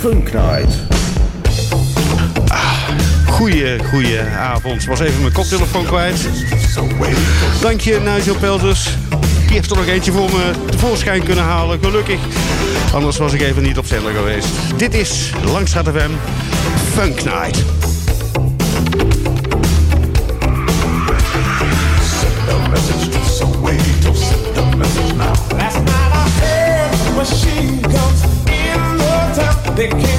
Funknight. Ah, goeie, goeie avond. Was even mijn koptelefoon kwijt. Dank je, Nigel Pelders. Die heeft er nog eentje voor me tevoorschijn kunnen halen, gelukkig. Anders was ik even niet op zender geweest. Dit is Langstraat FM Funk Night. They can't.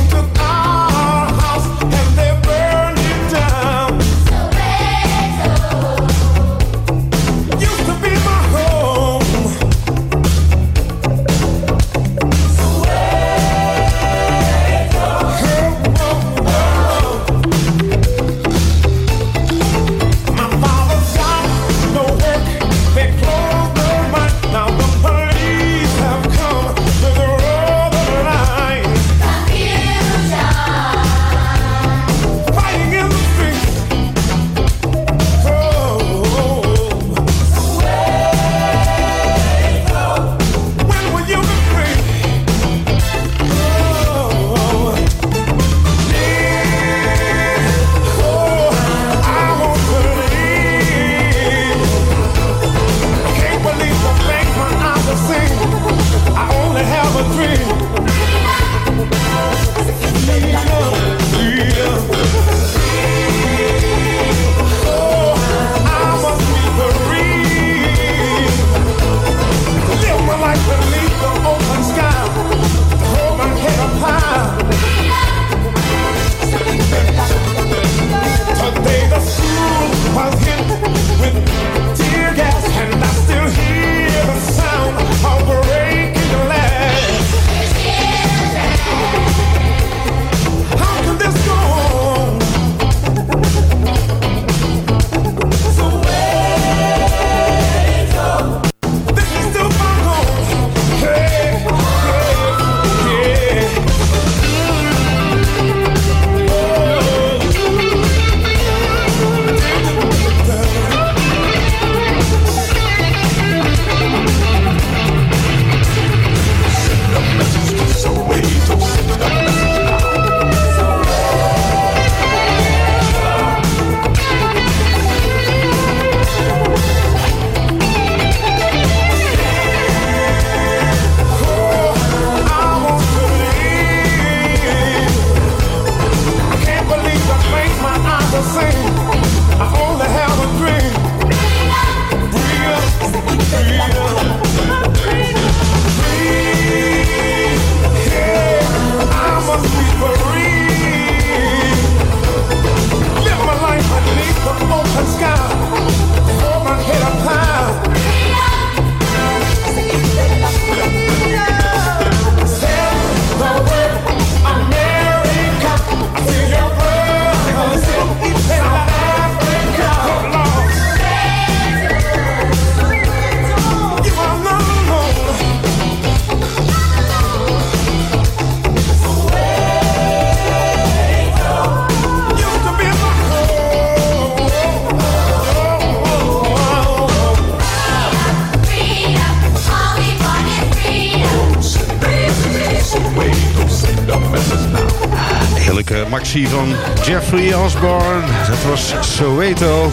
maxi van Jeffrey Osborne. Dat was Soweto.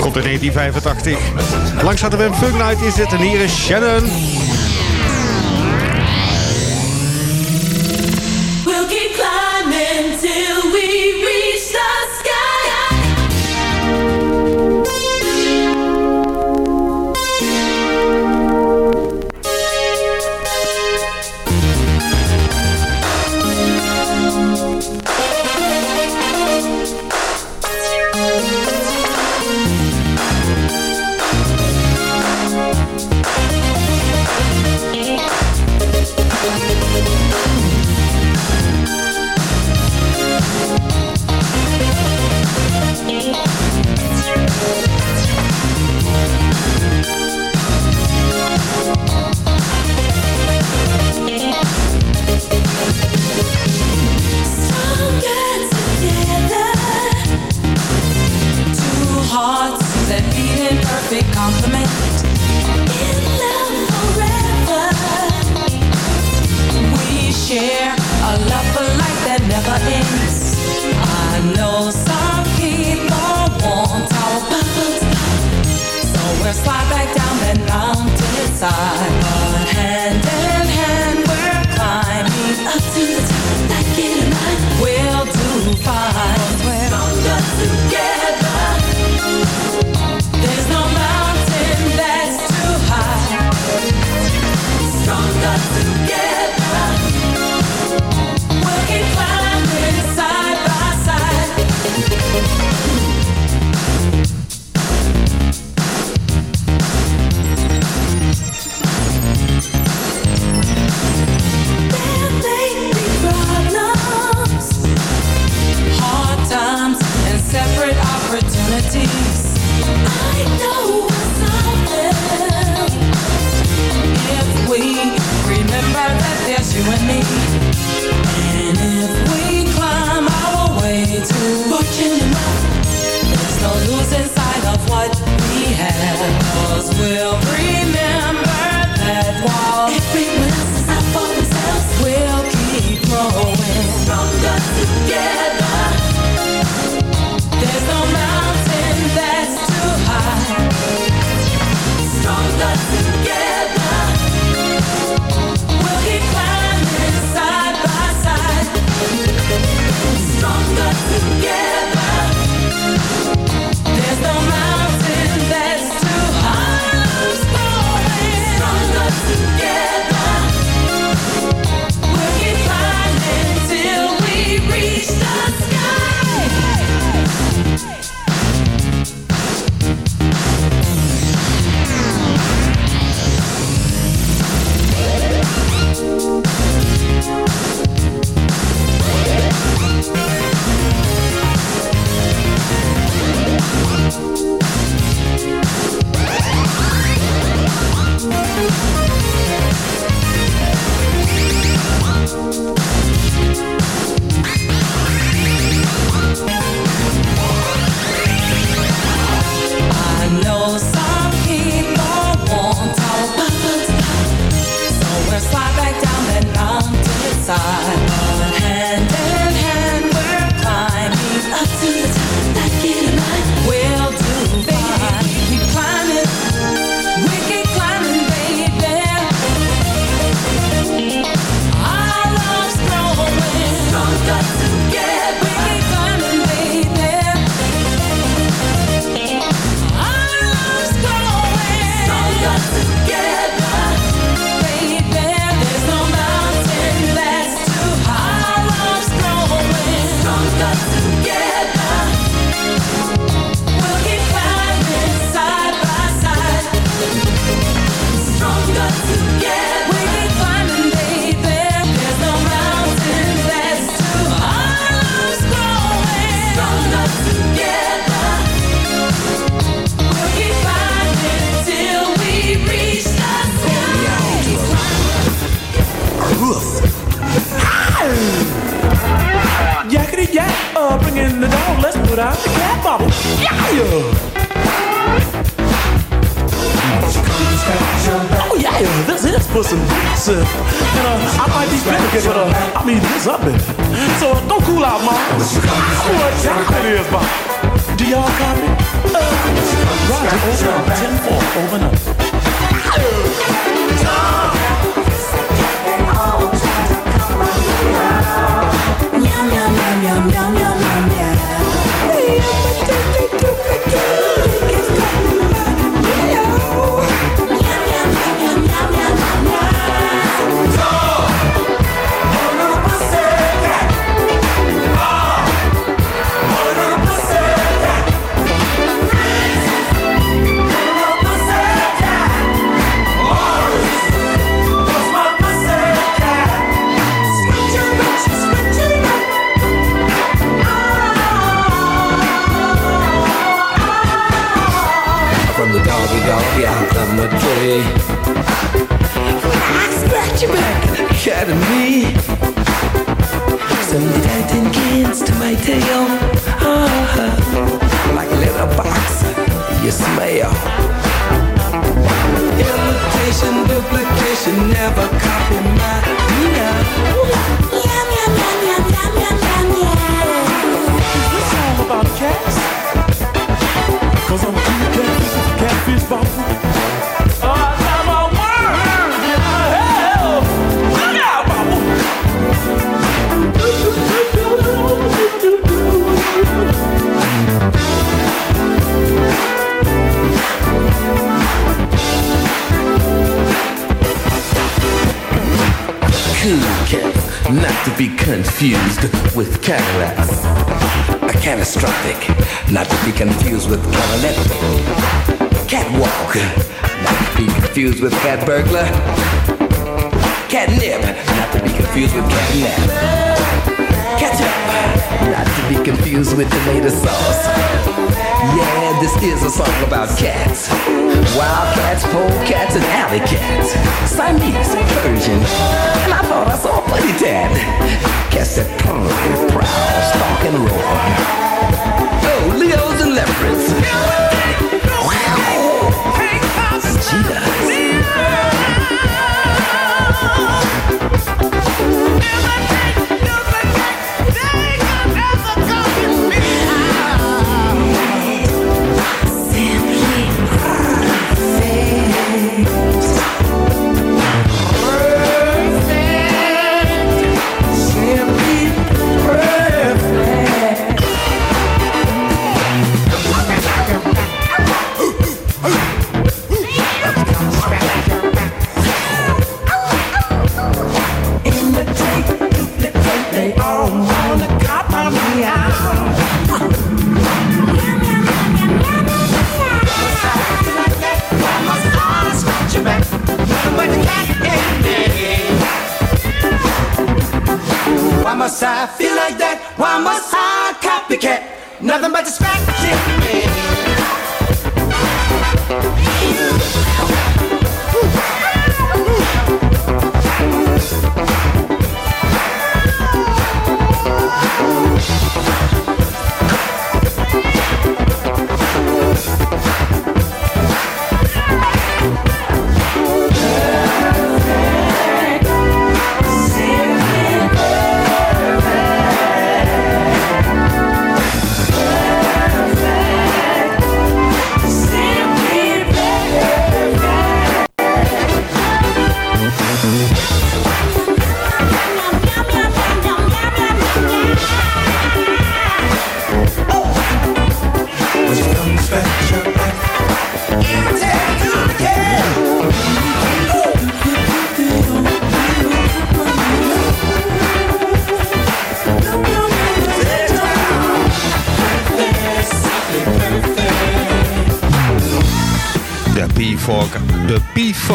Komt in 1985. Langs de we een Funk Night is dit en hier is Shannon.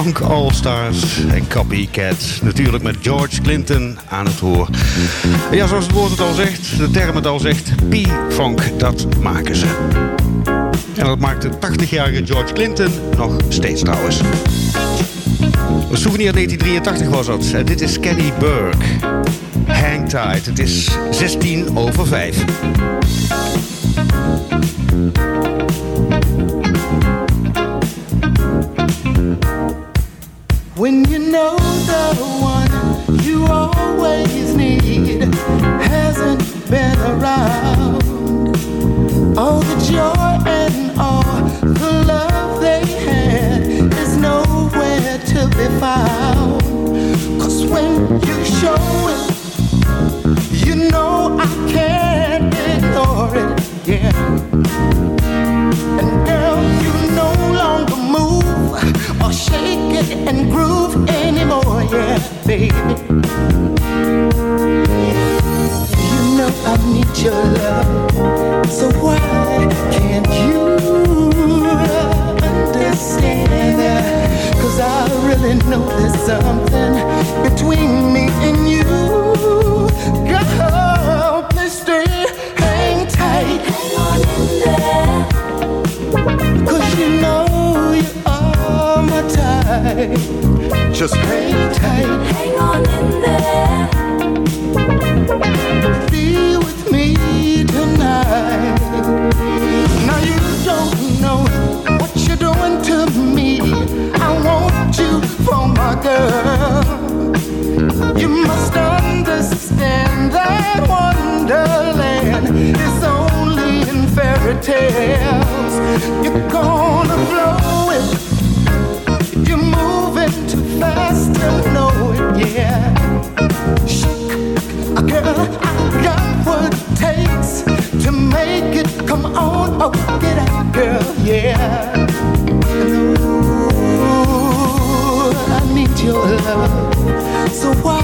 Funk All Stars en Copycats, Natuurlijk met George Clinton aan het roer. Ja, zoals het woord het al zegt, de term het al zegt, P-Funk, dat maken ze. En dat maakt de 80-jarige George Clinton nog steeds trouwens. Een souvenir 1983 was dat. En dit is Kenny Burke. Hang tight. Het is 16 over 5. so why?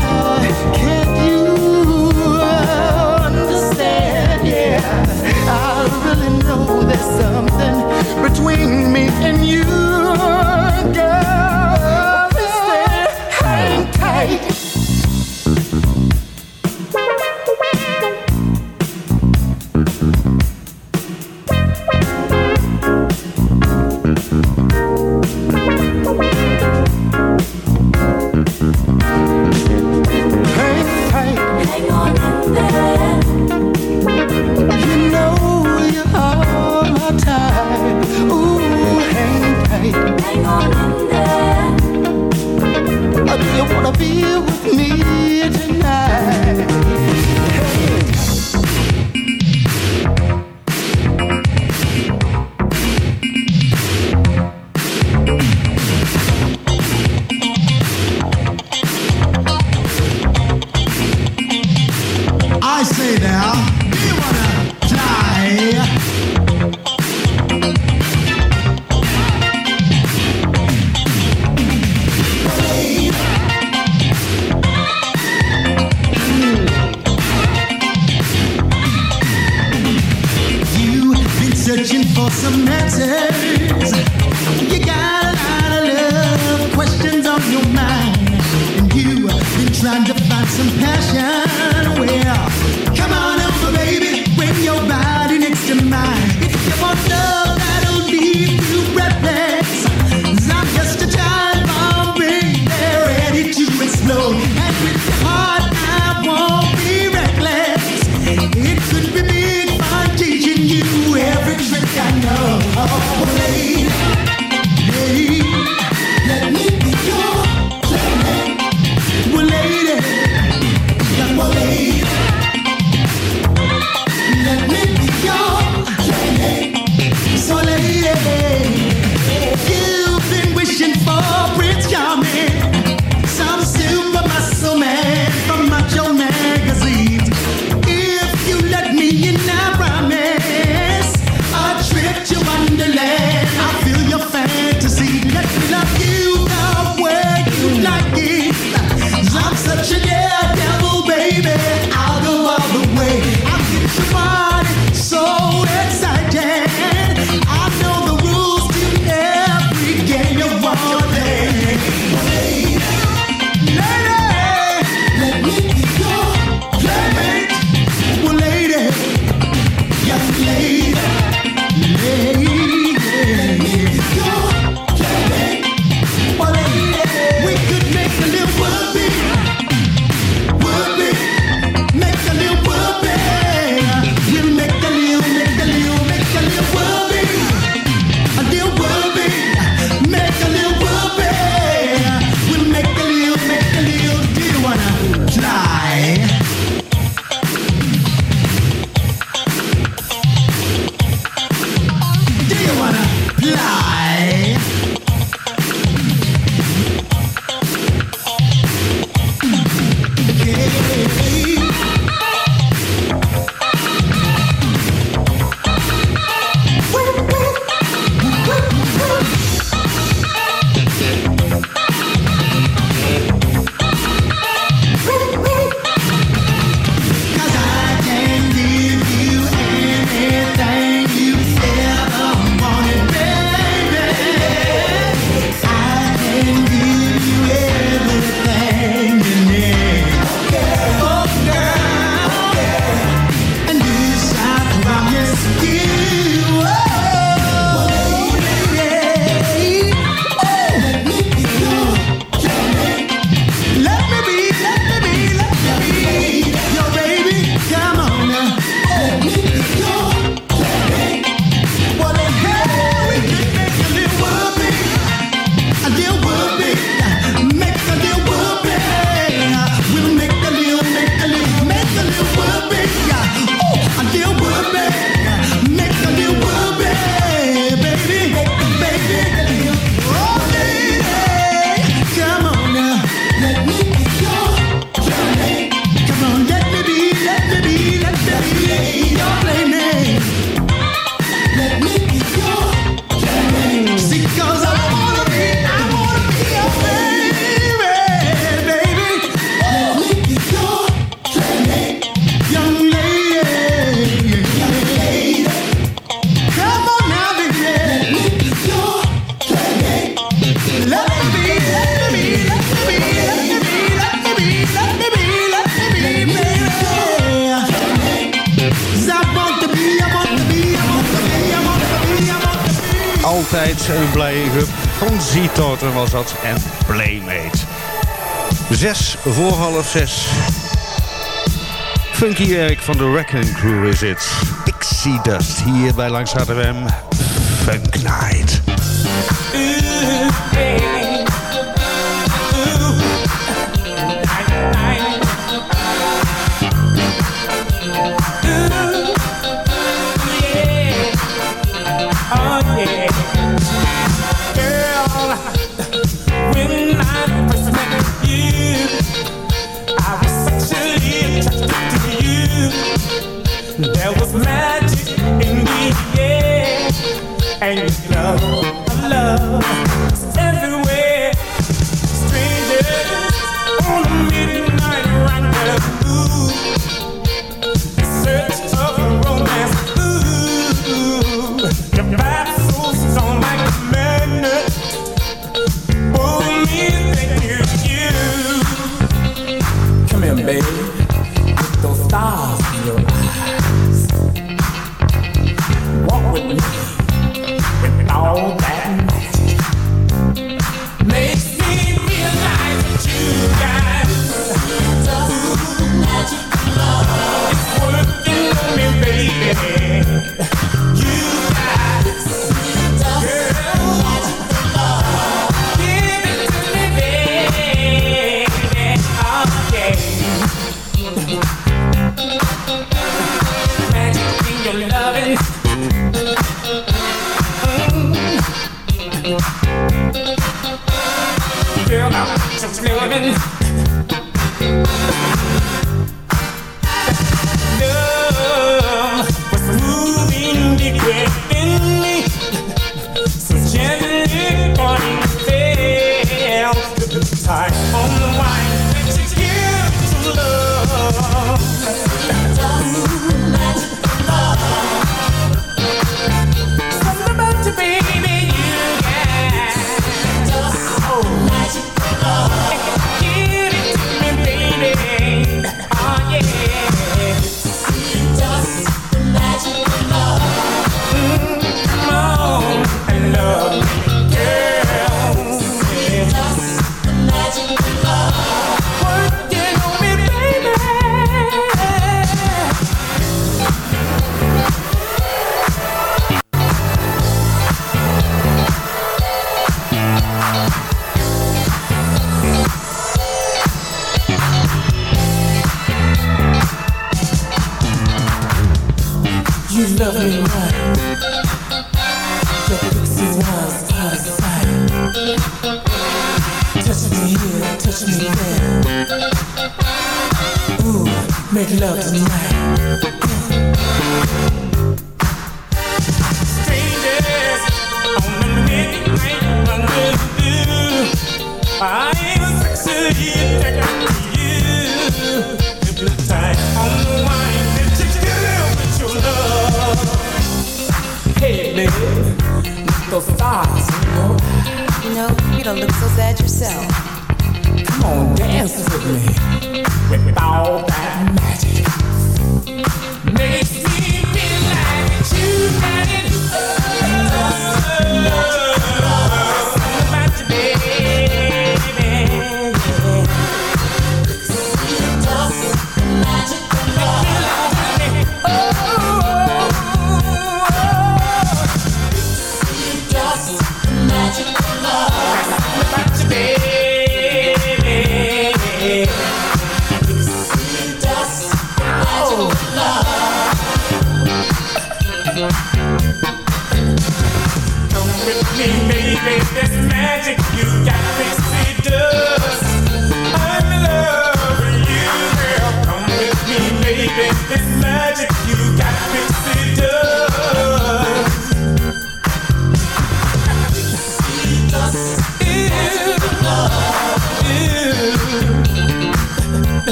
Van de Wrecking Crew is het. Pixie Dust hier bij Langstraat FM. Funk Night.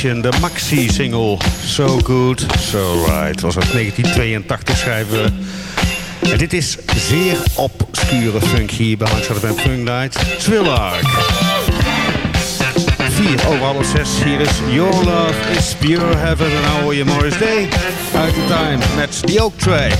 De maxi-single. So good, so right. Was uit 1982 schrijven we. En dit is zeer obscure funk hier bij Hansard en Funk Night. Trillark. 4 over half 6. Hier is Your Love is Pure Heaven. En nou hoor je Morris Day uit de time met The Oak Tray.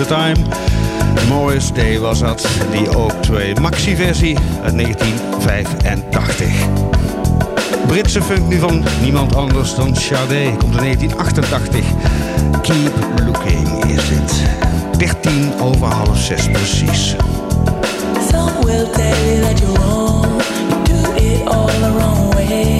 The Time. Morris Day was dat, die ook twee maxi-versie uit 1985. Britse funk nu van niemand anders dan Sade, komt in 1988. Keep Looking is het. 13 over half 6 precies. Tell that do it all the wrong way.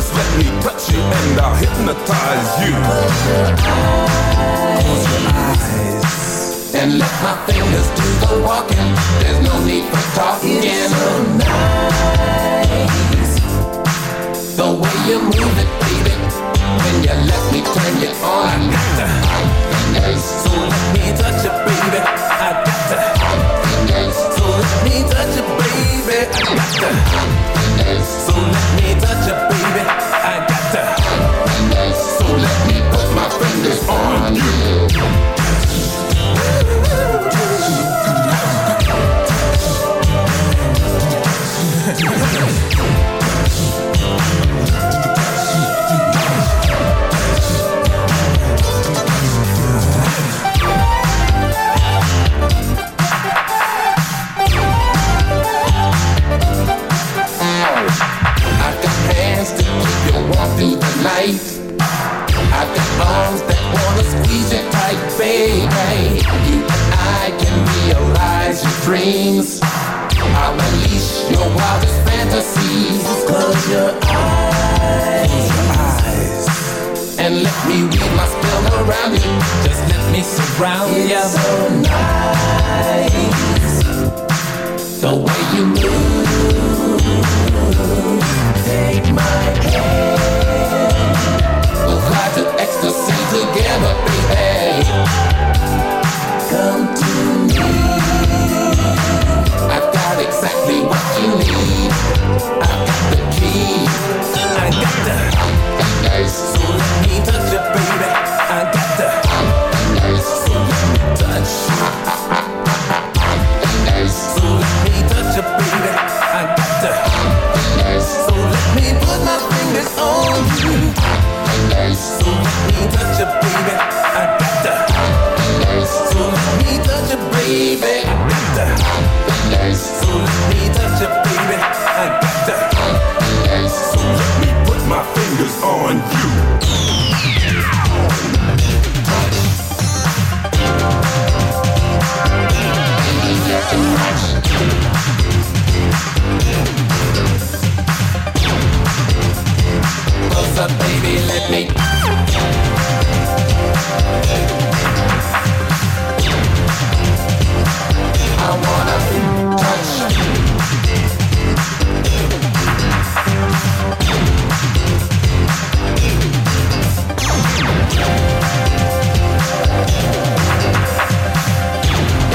Just let me touch you and I'll hypnotize you. Close your eyes. And let my fingers do the walking. There's no need for talking. It's so nice. The way you move it, baby. When you let me turn you on. I got to. So let me touch you, baby. I got to. So let me touch you, baby. I got to. So let me touch you, baby. I got to. So let me put my fingers on you. Arms that wanna squeeze you tight, baby. You and I can realize your dreams. I'll unleash your wildest fantasies. Close your eyes. And let me weave my spell around you. Just let me surround you. So nice. The way you move. Take my hand. We'll fly to ecstasy together, baby. Come to me. I've got exactly what you need. I've got the key. I got to. So let me touch you, baby. I got to. So let me touch you. So let me touch you, baby. I got to. So let me put my fingers on you. So let me touch you, baby. I got. So let me touch you, baby. I got to. So let me touch you, baby. I got. So let me put my fingers on you. Up, baby, let me. I wanna touch.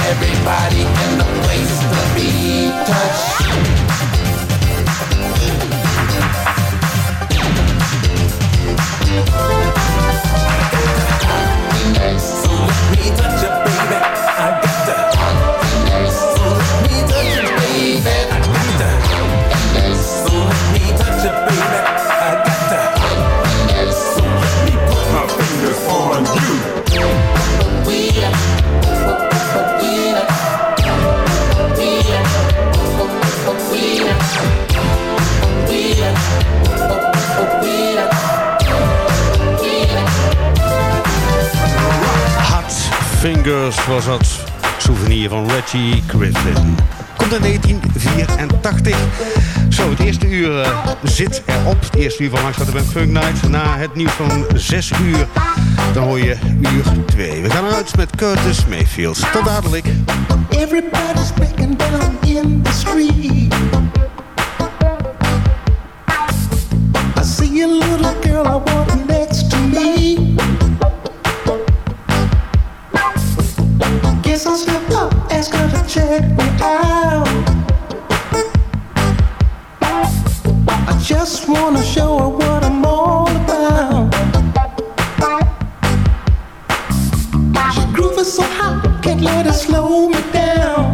Everybody in the place to be touched. Touch you, Fingers was dat. Souvenir van Reggie Griffin. Komt in 1984. Zo, het eerste uur eh, zit erop. Het eerste uur van de Band Funk Night. Na het nieuws van 6 uur, dan hoor je uur 2. We gaan eruit met Curtis Mayfield. Tot dadelijk. Everybody's breaking down in the street. I see a little girl I I'll step up, ask her to check me out. I just wanna show her what I'm all about. She so hot, can't let it slow me down.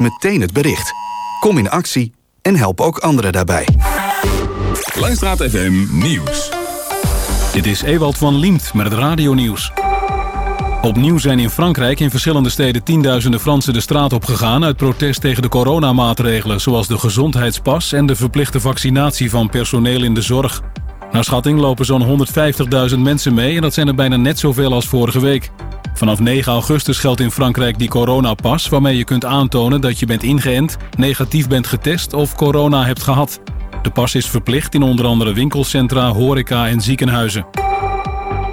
Meteen het bericht. Kom in actie en help ook anderen daarbij. Langstraat FM Nieuws. Dit is Ewald van Liemt met het radionieuws. Opnieuw zijn in Frankrijk in verschillende steden tienduizenden Fransen de straat op gegaan uit protest tegen de coronamaatregelen, zoals de gezondheidspas en de verplichte vaccinatie van personeel in de zorg. Naar schatting lopen zo'n 150.000 mensen mee en dat zijn er bijna net zoveel als vorige week. Vanaf 9 augustus geldt in Frankrijk die coronapas, waarmee je kunt aantonen dat je bent ingeënt, negatief bent getest of corona hebt gehad. De pas is verplicht in onder andere winkelcentra, horeca en ziekenhuizen.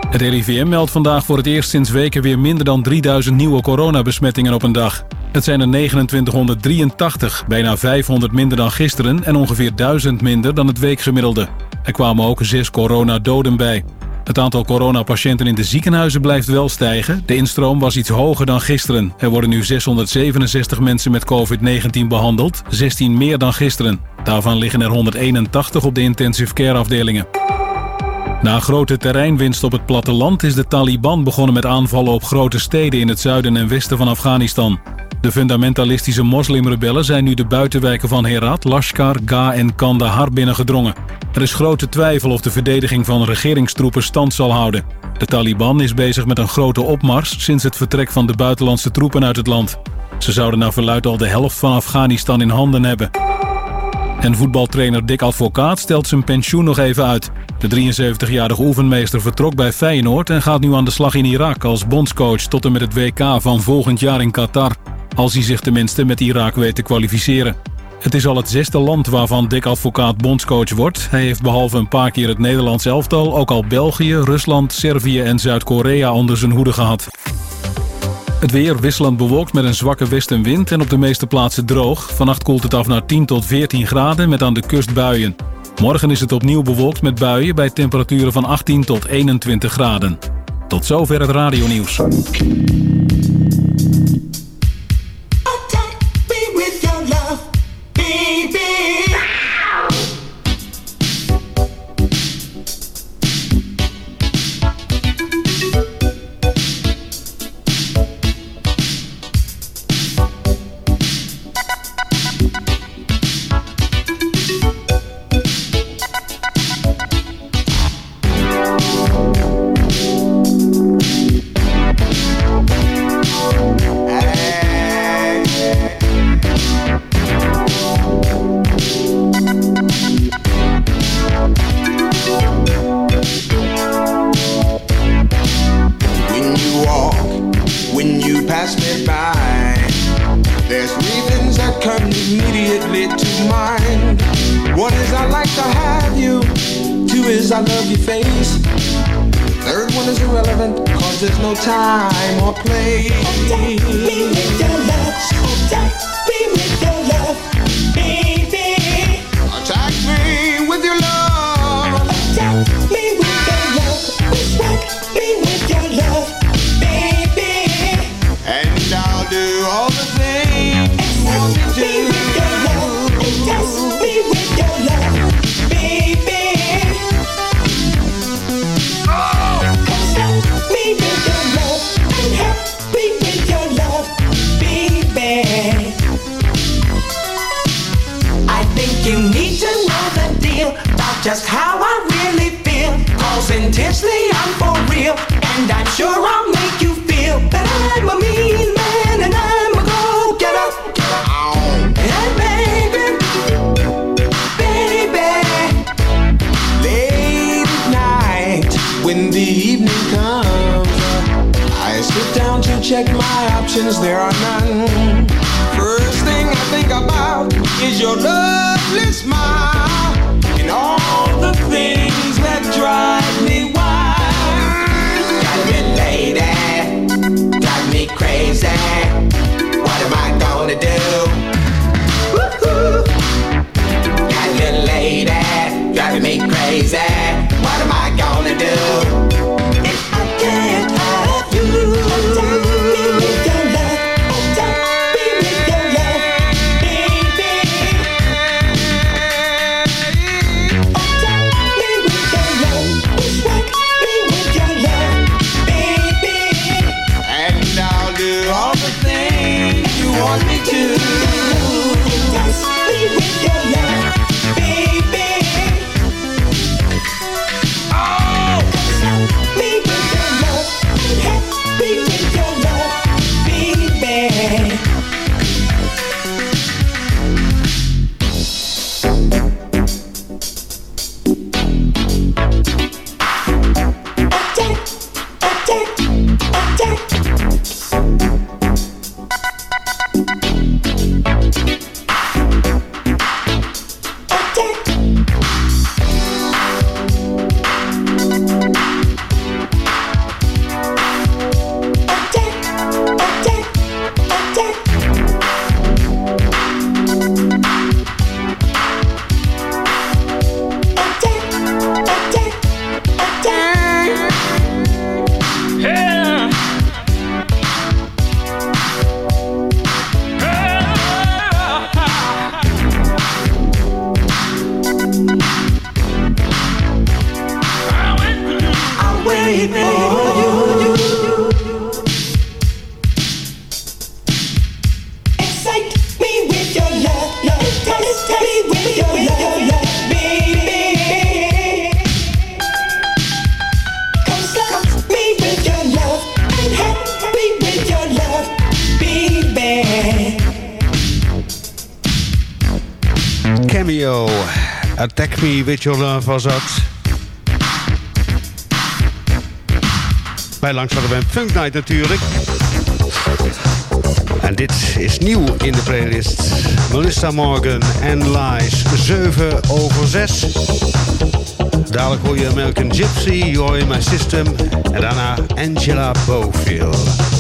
Het RIVM meldt vandaag voor het eerst sinds weken weer minder dan 3000 nieuwe coronabesmettingen op een dag. Het zijn er 2983, bijna 500 minder dan gisteren en ongeveer 1000 minder dan het weekgemiddelde. Er kwamen ook zes coronadoden bij. Het aantal coronapatiënten in de ziekenhuizen blijft wel stijgen. De instroom was iets hoger dan gisteren. Er worden nu 667 mensen met COVID-19 behandeld, 16 meer dan gisteren. Daarvan liggen er 181 op de intensive care afdelingen. Na grote terreinwinst op het platteland is de Taliban begonnen met aanvallen op grote steden in het zuiden en westen van Afghanistan. De fundamentalistische moslimrebellen zijn nu de buitenwijken van Herat, Lashkar, Ga en Kandahar binnengedrongen. Er is grote twijfel of de verdediging van regeringstroepen stand zal houden. De Taliban is bezig met een grote opmars sinds het vertrek van de buitenlandse troepen uit het land. Ze zouden naar verluidt al de helft van Afghanistan in handen hebben. En voetbaltrainer Dick Advocaat stelt zijn pensioen nog even uit. De 73-jarige oefenmeester vertrok bij Feyenoord en gaat nu aan de slag in Irak als bondscoach tot en met het WK van volgend jaar in Qatar. Als hij zich tenminste met Irak weet te kwalificeren. Het is al het zesde land waarvan Dick Advocaat bondscoach wordt. Hij heeft behalve een paar keer het Nederlands elftal ook al België, Rusland, Servië en Zuid-Korea onder zijn hoede gehad. Het weer wisselend bewolkt met een zwakke westenwind en op de meeste plaatsen droog. Vannacht koelt het af naar 10 tot 14 graden met aan de kust buien. Morgen is het opnieuw bewolkt met buien bij temperaturen van 18 tot 21 graden. Tot zover het radionieuws. Be Me With Your Love was. Bij langs hadden we een Night natuurlijk. En dit is nieuw in de playlist. Melissa Morgan en Lies. 7 over 6. Dadelijk hoor je American Gypsy, You're in My System. En daarna Angela Bofield.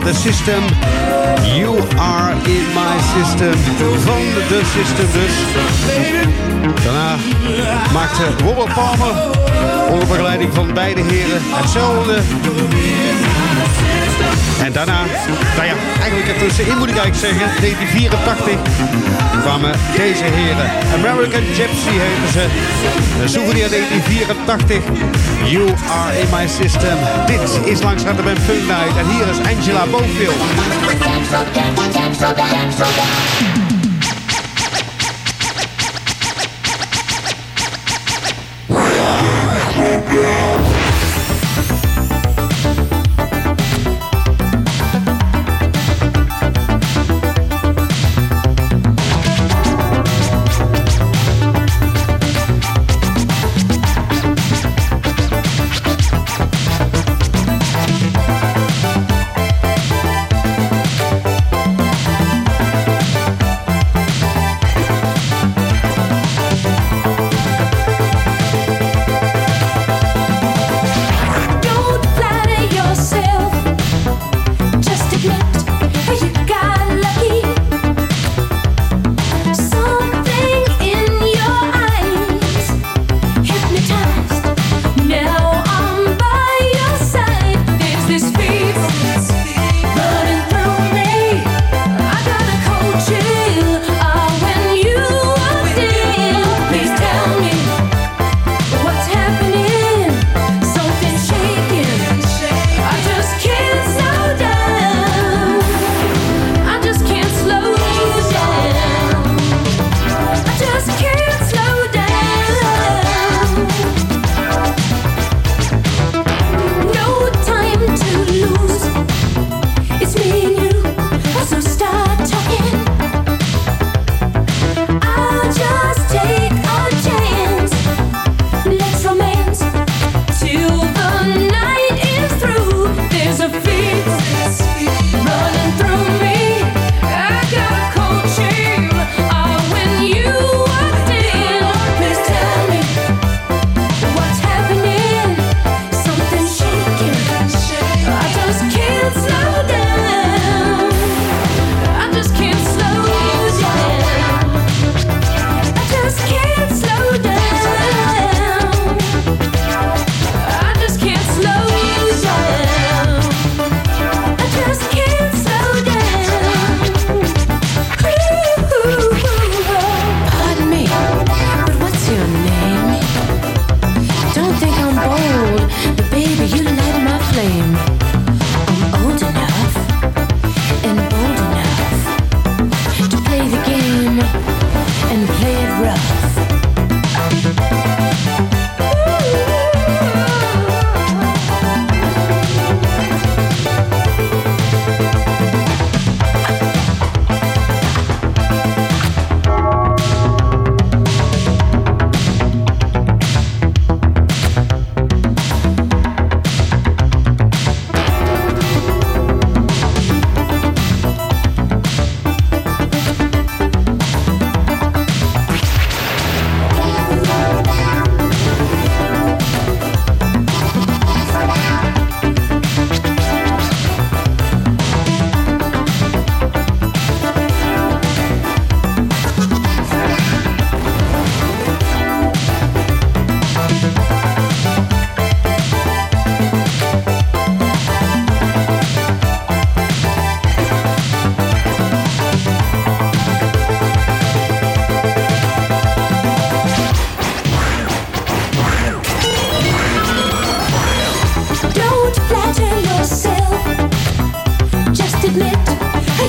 Van The System. You are in my system. Van The System dus. Daarna maakte Robert Palmer onder begeleiding van beide heren hetzelfde. En daarna, nou ja, eigenlijk ertussenin moet ik eigenlijk zeggen, 1984 kwamen deze heren. American Gypsy heten ze. Een souvenir 1984. You are in my system. Dit is langs de Ben Funk Night. En hier is Angela Bofield.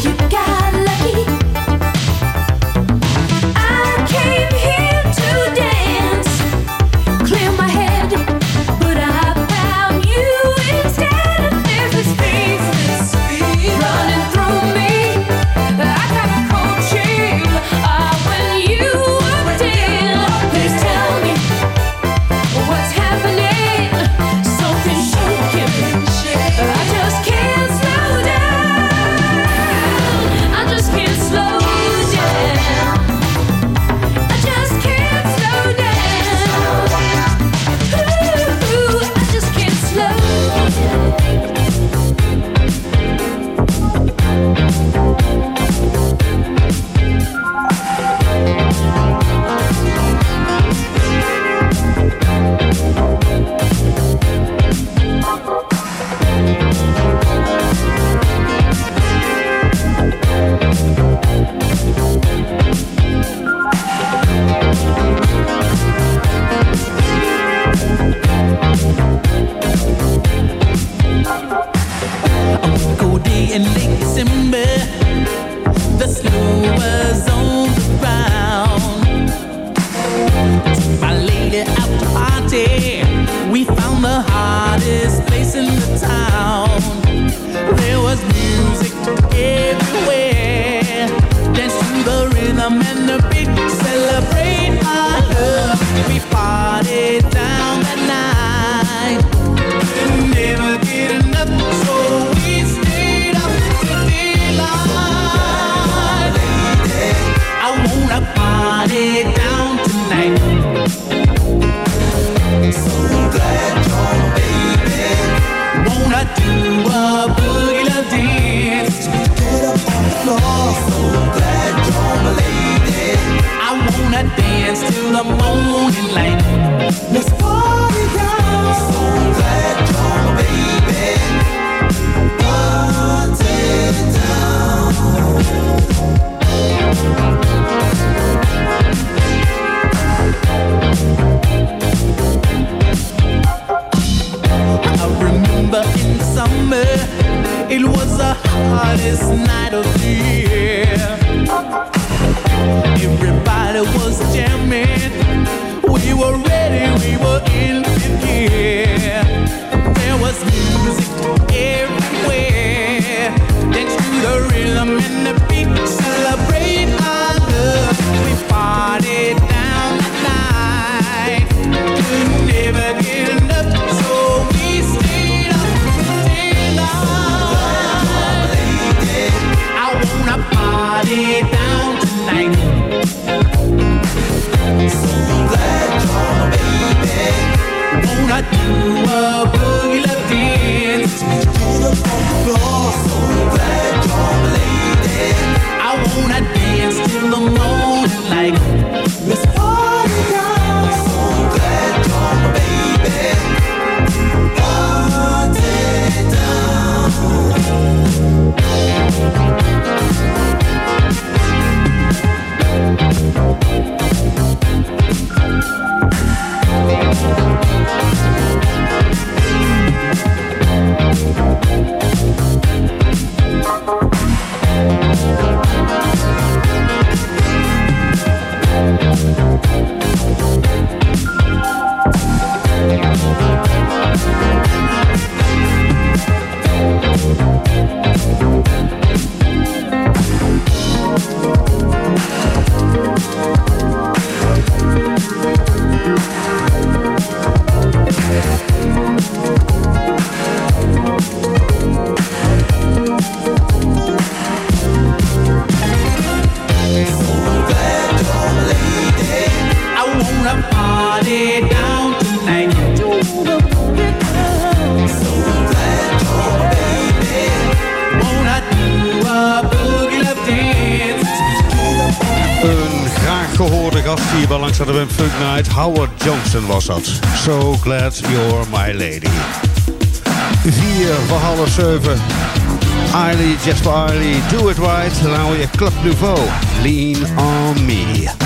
you got Howard Johnson was dat. So glad you're my lady. Vier voor half zeven. just Jasper Eiley, do it right. Lauwe Club Nouveau, lean on me.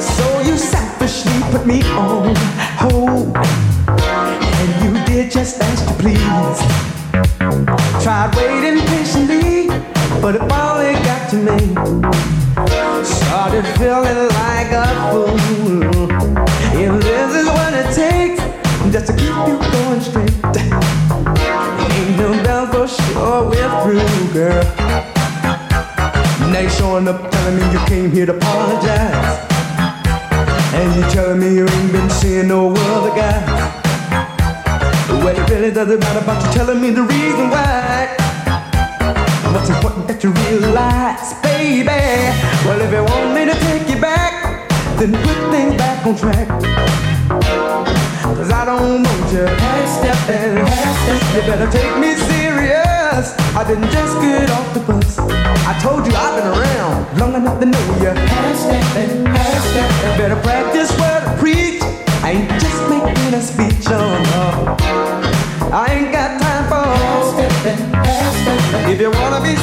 So you selfishly put me on hold And you did just as you please Tried waiting patiently, but it finally got to me. Started feeling like a fool. If this is what it takes, just to keep you going straight. Ain't no doubt for sure we're through, girl. Now showing up telling me you came here to apologize. And you telling me you ain't been seeing no other guy. Well, it really doesn't matter about you telling me the reason why. What's important that you realize, baby. Well, if you want me to take you back, then put things back on track. Cause I don't want you half stepping. You better take me serious. I didn't just get off the bus. I told you I've been around long enough to know you. Half stepping, half stepping. Better practice what I preach. I ain't just making a speech, oh no. I ain't got time for If you wanna be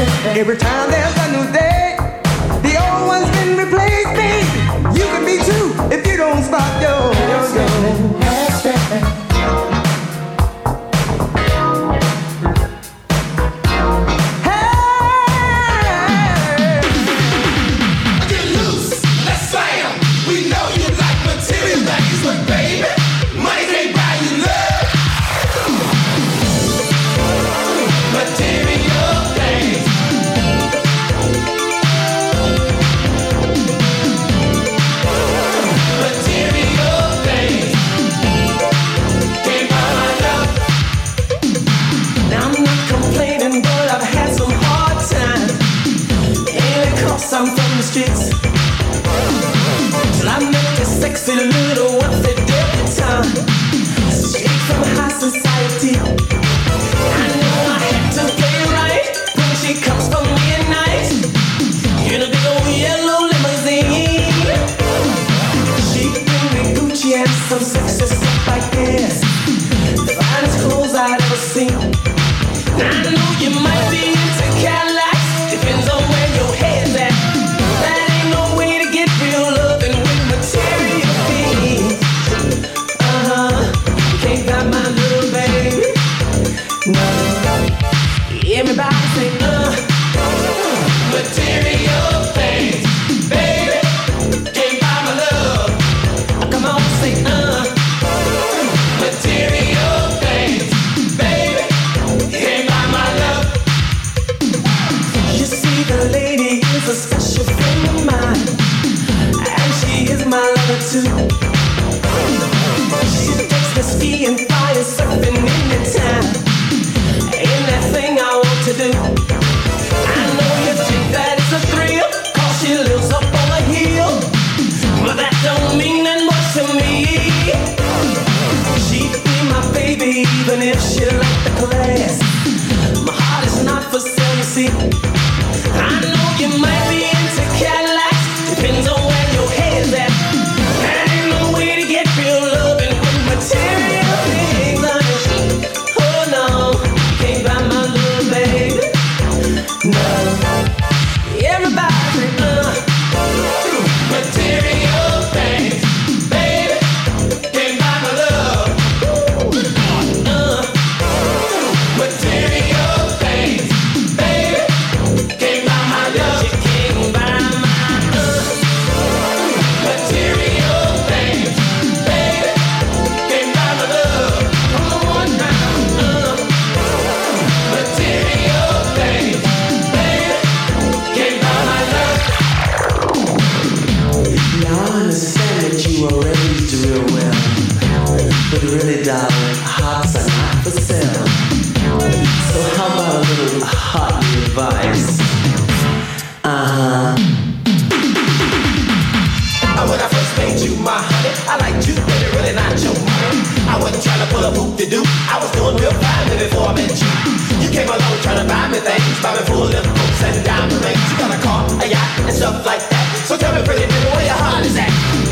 Every time there's a new day, the old one's been replaced, babe. You can be too if you don't stop yo sexy little from high society. I know I to play right when she comes. In a big old yellow limousine. Gucci and some sexy stuff like this. The finest clothes I've ever seen. time. buy me things, buy me full of books and diamond rings. You got a car, a yacht, and stuff like that. So tell me, pretty baby, where your heart is at?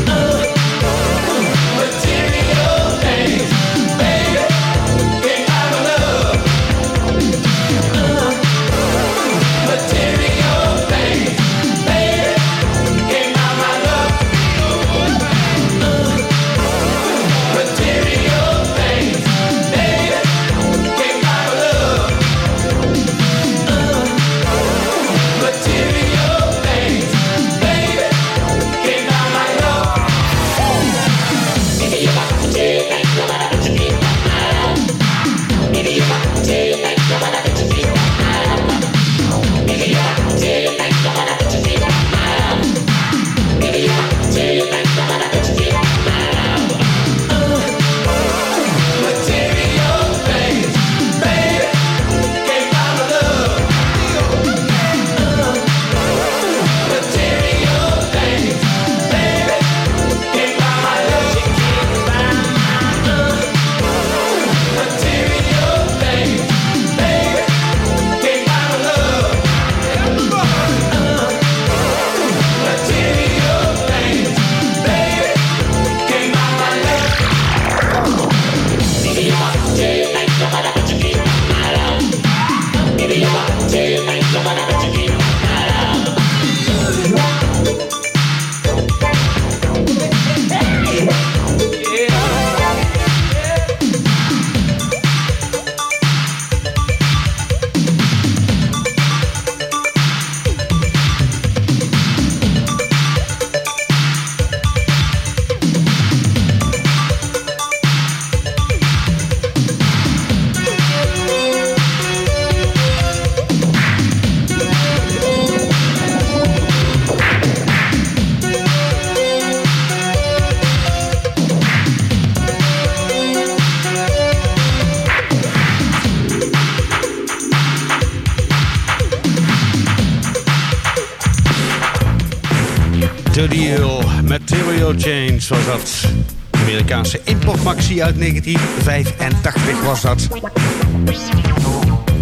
Maxi uit 1985 was dat.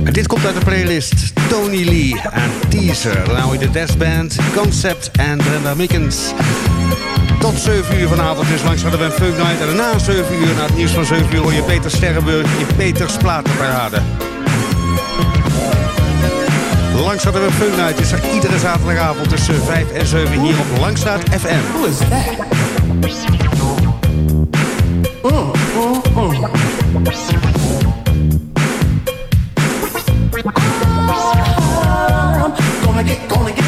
En dit komt uit de playlist Tony Lee en Teaser. Nou, de Death Band, Concept en Brenda Mickens. Tot 7 uur vanavond is langs hadden we een Funk Night. En na 7 uur, na het nieuws van 7 uur, hoor je Peter Sterrenburg je Peters platenparade. Langs hadden we Funk Night is er iedere zaterdagavond tussen 5 en 7 hier op Langstraat FM. Is? I'm gonna get, gonna get.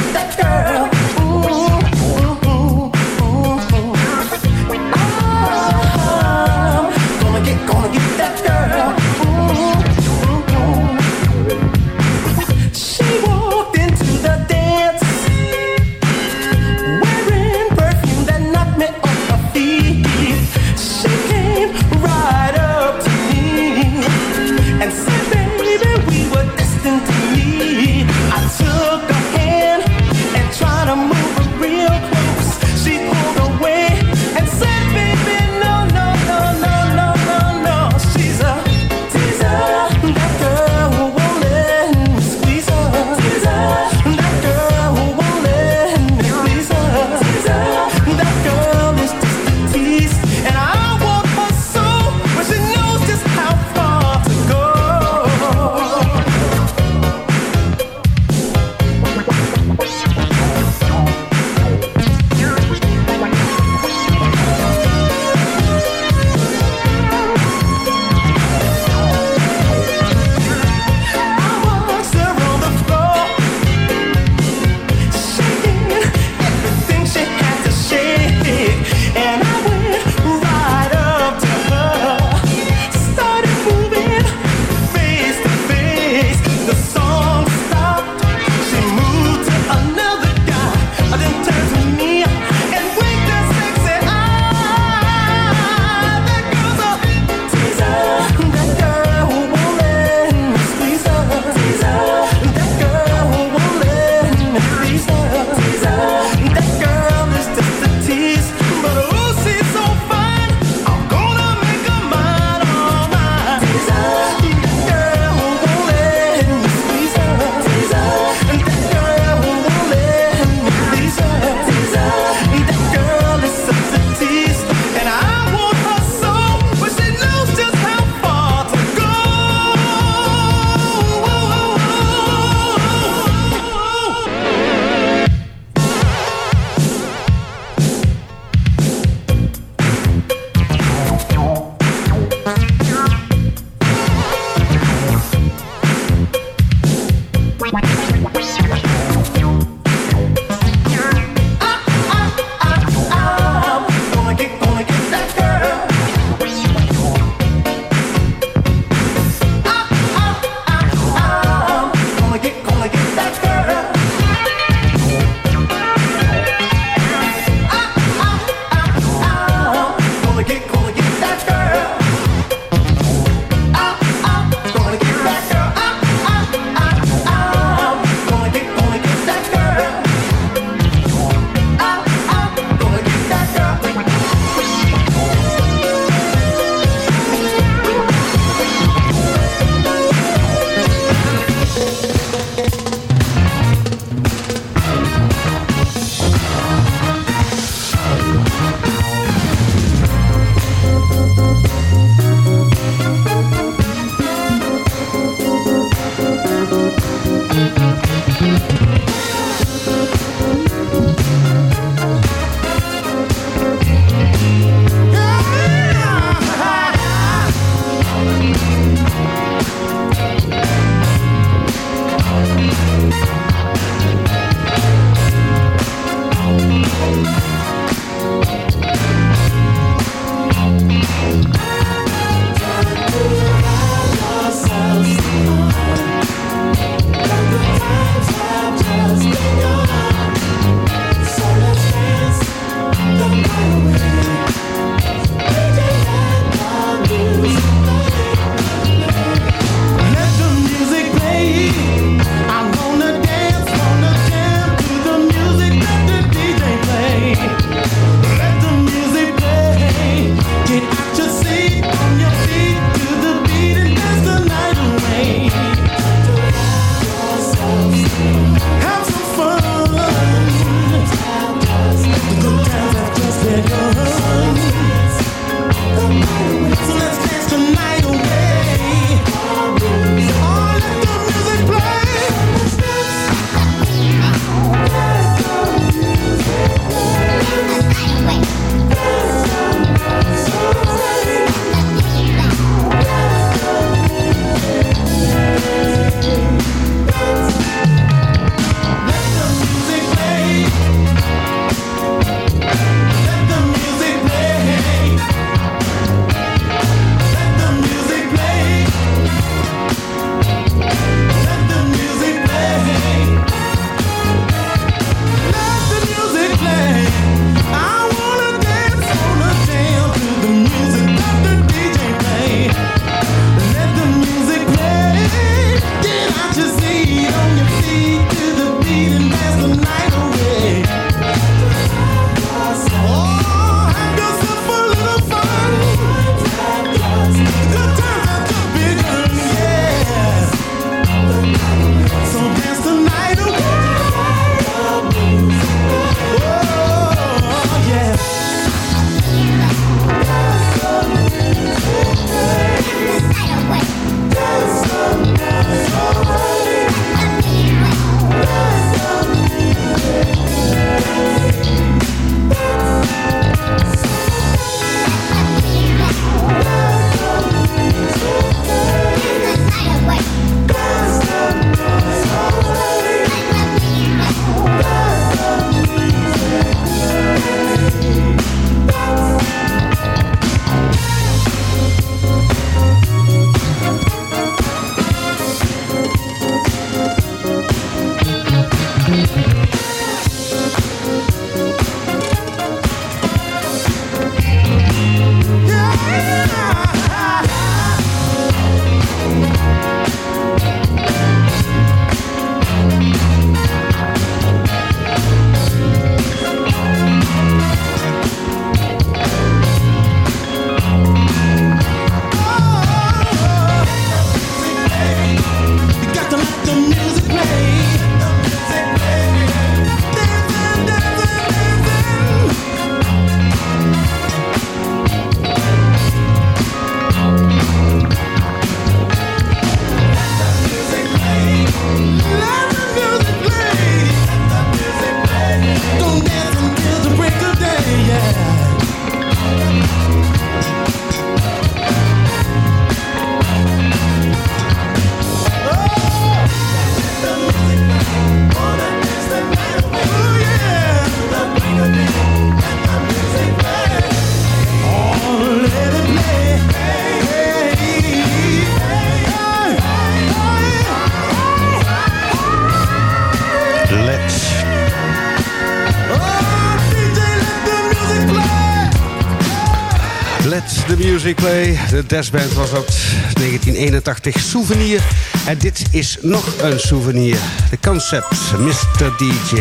De Death Band was dat 1981 souvenir. En dit is nog een souvenir. De concept Mr. DJ.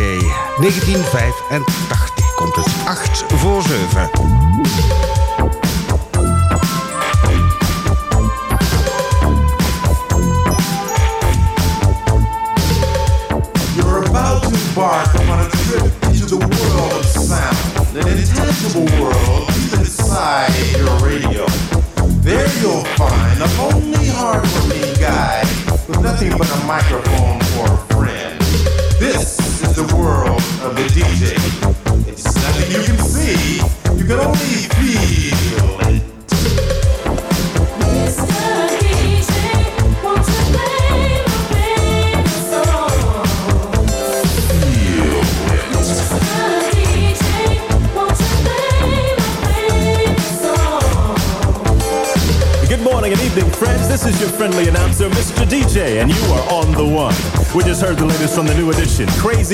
1985 komt het 8 voor 7.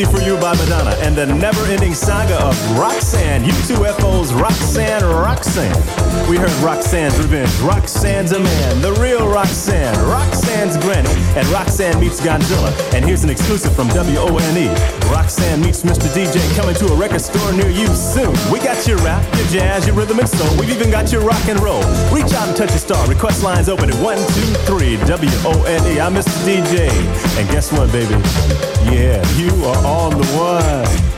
For You by Madonna, and the never ending saga of Roxanne, UTFO's Roxanne Roxanne. We heard Roxanne's Revenge, Roxanne's a Man, the real Roxanne, Roxanne's Granny, and Roxanne meets Godzilla. And here's an exclusive from WONE. Roxanne meets Mr. DJ coming to a record store near you soon. We got your rap, your jazz, your rhythm and soul. We've even got your rock and roll. Reach out and touch a star. Request lines open at 123 WONE. I'm Mr. DJ. And guess what, baby? Yeah, you are on the one.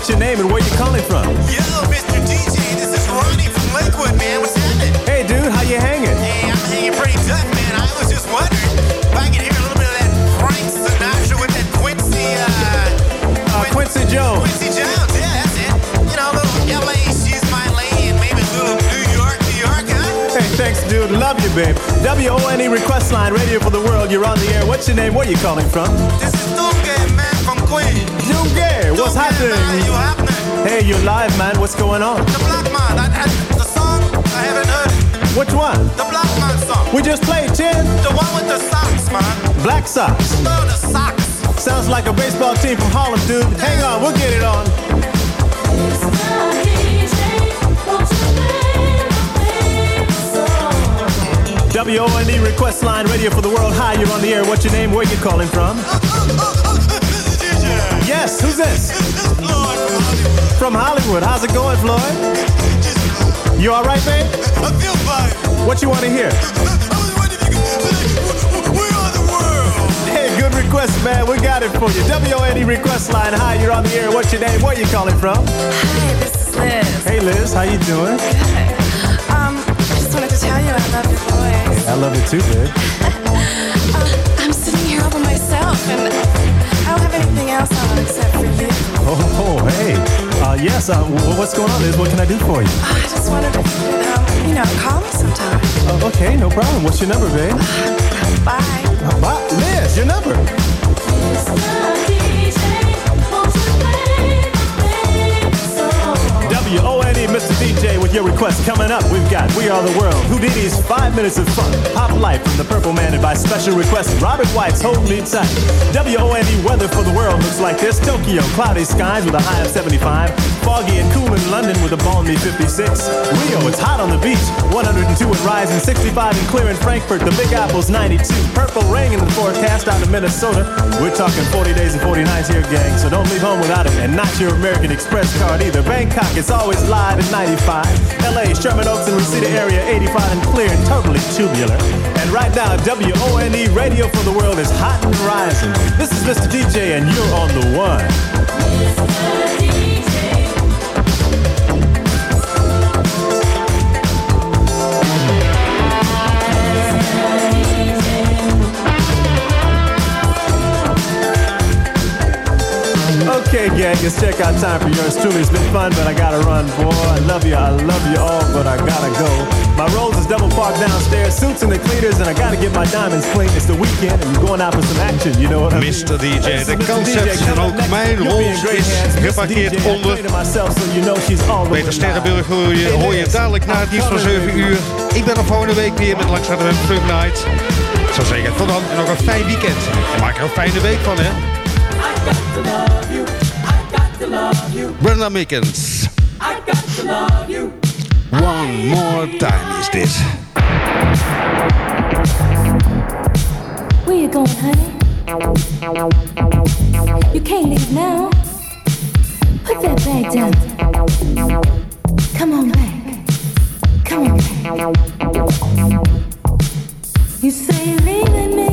What's your name and where you calling from? Yo, Mr. DJ, this is Ronnie from Lakewood, man. What's happening? Hey, dude, how you hanging? Hey, I'm hanging pretty tough, man. I was just wondering if I could hear a little bit of that Frank Sinatra with that Quincy, uh... Uh, Quincy Jones. Quincy Jones, yeah, that's it. You know, a little LA, she's my lady, and maybe a little New York, New York, huh? Hey, thanks, dude. Love you, babe. WONE request line, radio for the world. You're on the air. What's your name? Where are you calling from? This is Dunga, man, from Queens. What's happening? Hey, you're live, man. What's going on? The Black Man, I, I, the song, I haven't heard it. Which one? The Black Man song. We just played, Chin. The one with the socks, man. Black Sox. No, the socks. Sounds like a baseball team from Harlem, dude. Hang on, we'll get it on. WONE E request line, radio for the world. Hi, you're on the air. What's your name? Where you calling from? Yes, who's this? From Hollywood. How's it going, Floyd? You all right, babe? I feel fine. What you want to hear? We are the world. Hey, good request, man. We got it for you. WONE request line. Hi, you're on the air. What's your name? Where you calling from? Hi, this is Liz. Hey, Liz. How you doing? Good. Um, I just wanted to tell you I love your voice. I love it too, babe. All and I don't have anything else on except for you. Oh, hey. Uh, yes, uh, what's going on, Liz? What can I do for you? I just if you um, you know, call me sometime. Uh, okay, no problem. What's your number, babe? Bye. Uh, bye. Liz, your number. WONE, Mr. DJ, with your request coming up. We've got We Are the World, Whodini's Five Minutes of Fun, Pop Life from the Purple Man, and by special request, Robert White's Hold Me Tight. WONE weather for the world looks like this Tokyo, cloudy skies with a high of 75, foggy and cool in London with a balmy 56. Rio, it's hot on the beach, 102 and rising, 65 and clear in Frankfurt, the Big Apple's 92. Purple rain in the forecast out of Minnesota. We're talking 40 days and 40 nights here, gang, so don't leave home without it, and not your American Express card either. Bangkok, it's always live at 95. LA, Sherman Oaks and Reseda area, 85 and clear and totally tubular. And right now, WONE Radio for the World is hot and rising. This is Mr. DJ, and you're on the one. Okay, gang. It's checkout time for yours truly. It's been fun, but I gotta run, boy. I love you, I love you all, but I gotta go. My rolls is double parked downstairs, suits and the cleaners, and I gotta get my diamonds clean. It's the weekend, and we're going out for some action. You know what I mean? Mr. DJ, Hey, so de Mr. concept en come ook mijn in Rolls is geparkeerd onder you the Peter. Sterrenburg hoor je, hoor je dadelijk na het nieuws van I'm 7 coming, uur. Ik ben er volgende week weer met Langs de Funk Night. Ik zou zeggen, tot dan en nog een fijn weekend. En maak er een fijne week van, hè. Brenda Mickens. I got to love you. One more time is this. Where you going, honey? You can't leave now. Put that bag down. Come on back. Come on back. You say you're leaving me